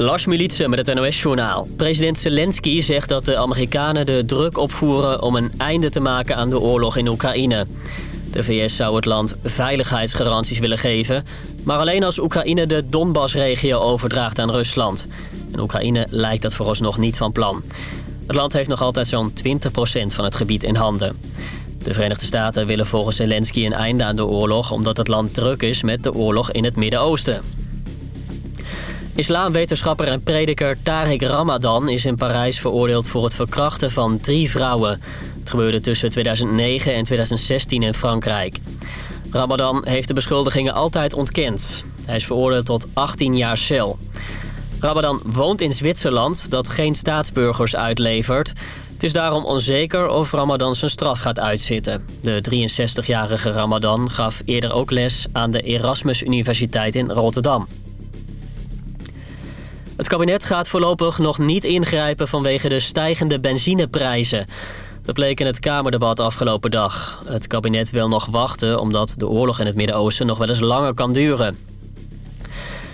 Lars Militse met het NOS-journaal. President Zelensky zegt dat de Amerikanen de druk opvoeren... om een einde te maken aan de oorlog in Oekraïne. De VS zou het land veiligheidsgaranties willen geven... maar alleen als Oekraïne de Donbass-regio overdraagt aan Rusland. En Oekraïne lijkt dat vooralsnog niet van plan. Het land heeft nog altijd zo'n 20% van het gebied in handen. De Verenigde Staten willen volgens Zelensky een einde aan de oorlog... omdat het land druk is met de oorlog in het Midden-Oosten. Islamwetenschapper en prediker Tariq Ramadan is in Parijs veroordeeld voor het verkrachten van drie vrouwen. Het gebeurde tussen 2009 en 2016 in Frankrijk. Ramadan heeft de beschuldigingen altijd ontkend. Hij is veroordeeld tot 18 jaar cel. Ramadan woont in Zwitserland dat geen staatsburgers uitlevert. Het is daarom onzeker of Ramadan zijn straf gaat uitzitten. De 63-jarige Ramadan gaf eerder ook les aan de Erasmus Universiteit in Rotterdam. Het kabinet gaat voorlopig nog niet ingrijpen vanwege de stijgende benzineprijzen. Dat bleek in het Kamerdebat afgelopen dag. Het kabinet wil nog wachten omdat de oorlog in het Midden-Oosten nog wel eens langer kan duren.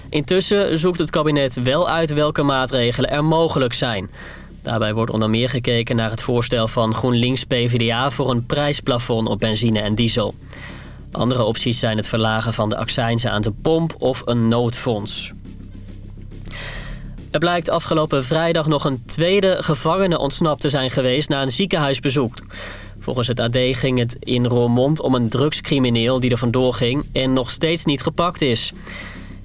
Intussen zoekt het kabinet wel uit welke maatregelen er mogelijk zijn. Daarbij wordt onder meer gekeken naar het voorstel van GroenLinks-PVDA... voor een prijsplafond op benzine en diesel. Andere opties zijn het verlagen van de accijnzen aan de pomp of een noodfonds. Er blijkt afgelopen vrijdag nog een tweede gevangene ontsnapt te zijn geweest na een ziekenhuisbezoek. Volgens het AD ging het in Roermond om een drugscrimineel die er vandoor ging en nog steeds niet gepakt is.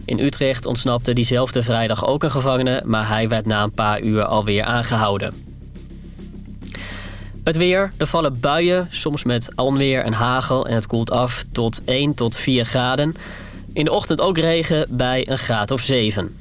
In Utrecht ontsnapte diezelfde vrijdag ook een gevangene, maar hij werd na een paar uur alweer aangehouden. Het weer, er vallen buien, soms met onweer en hagel en het koelt af tot 1 tot 4 graden. In de ochtend ook regen bij een graad of 7.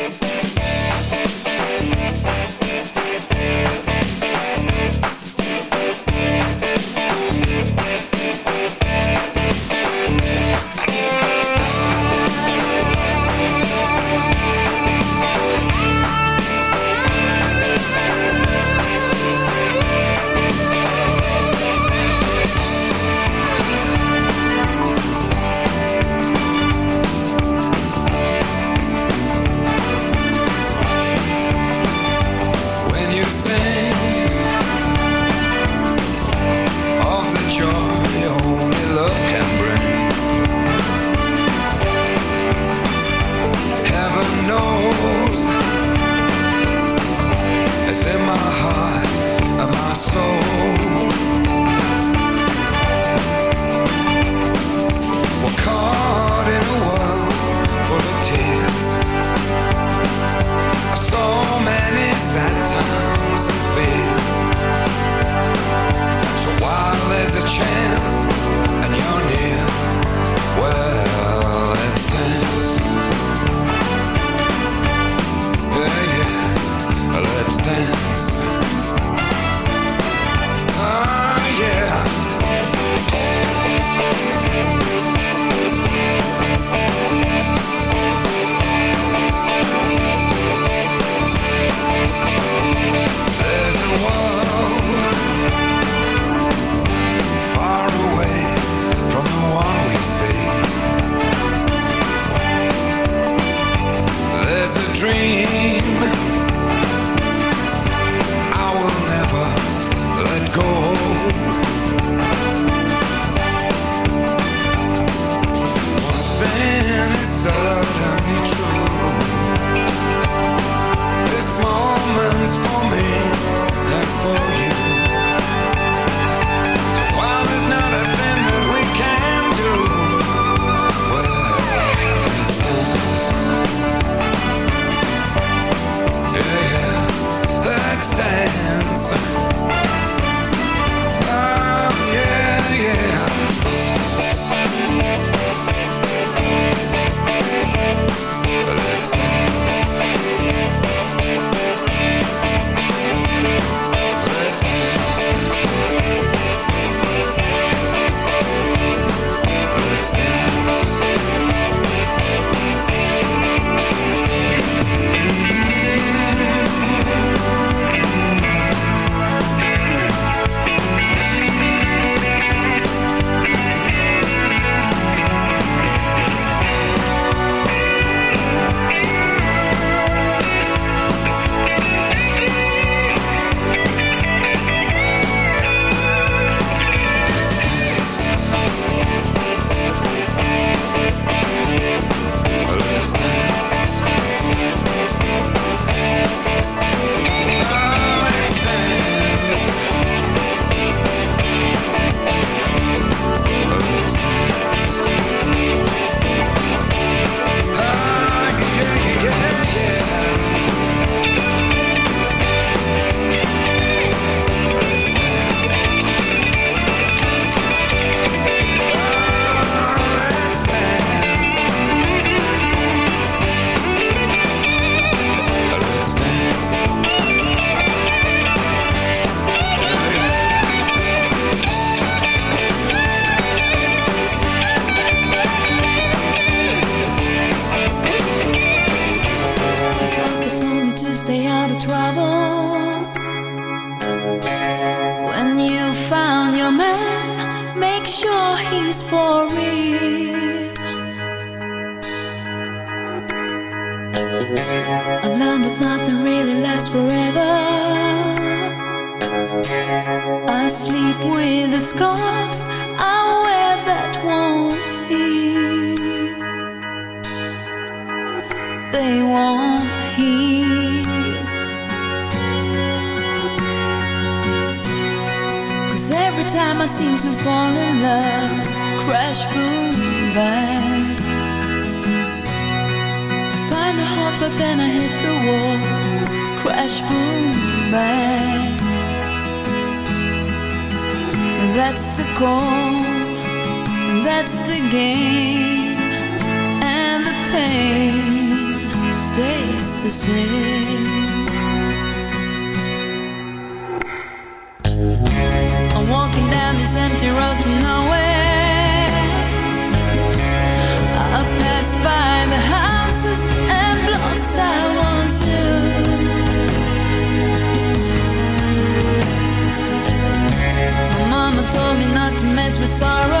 Sorrow,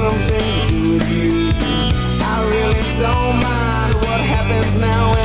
something to do with you. I really don't mind what happens now.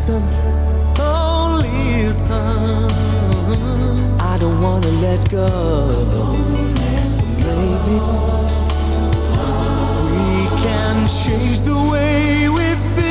listen, oh listen. I don't wanna let go. So maybe we can change the way we feel.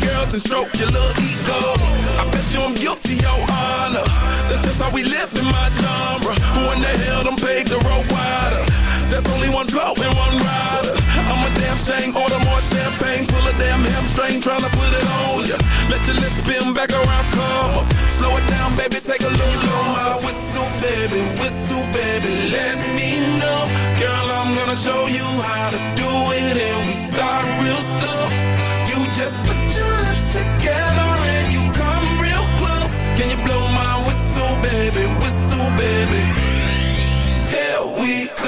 Girls and stroke your little ego. I bet you I'm guilty, your honor. That's just how we live in my genre. Who in the hell done paved the road wider? There's only one flow and one rider. I'm a damn shame, order more champagne, pull a damn hamstring, tryna put it on ya. Let your lips spin back around, come up. Slow it down, baby, take a. Blow my whistle, baby, whistle, baby, let me know. Girl, I'm gonna show you how to do it, and we start real slow. You just baby, whistle, baby? Here we go.